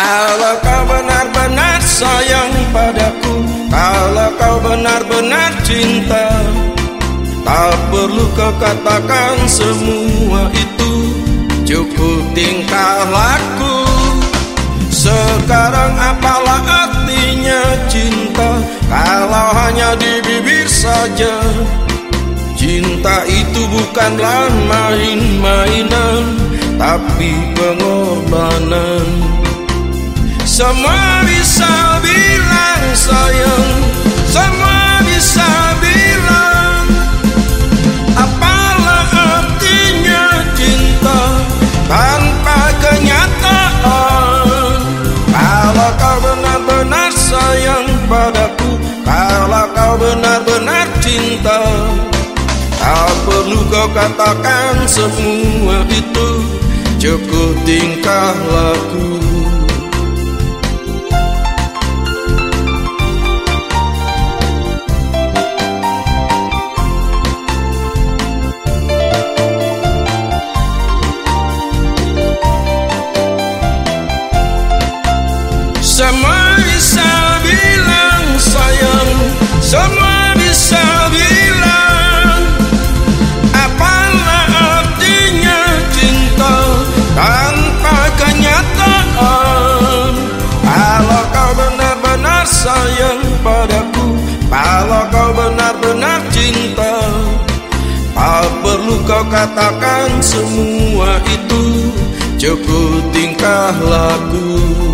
Kalau kau benar-benar sayang padaku Kalau kau benar-benar cinta Tak perlu kau katakan semua itu. Cukup tingkah laku. Sekarang apalah artinya cinta? Kalau hanya di bibir saja Cinta itu bukanlah main-mainan Tapi pengorbanan Semua bisa bilang sayang. Semua bisa bilang. Apalah artinya cinta Tanpa kenyataan? Kalau kau benar-benar sayang padaku Kalau kau benar-benar cinta Tak perlu kau katakan semua itu Cukup tingkah laku sayang padaku. Kalau kau benar-benar cinta Tak perlu kau katakan semua itu Cukup tingkah laku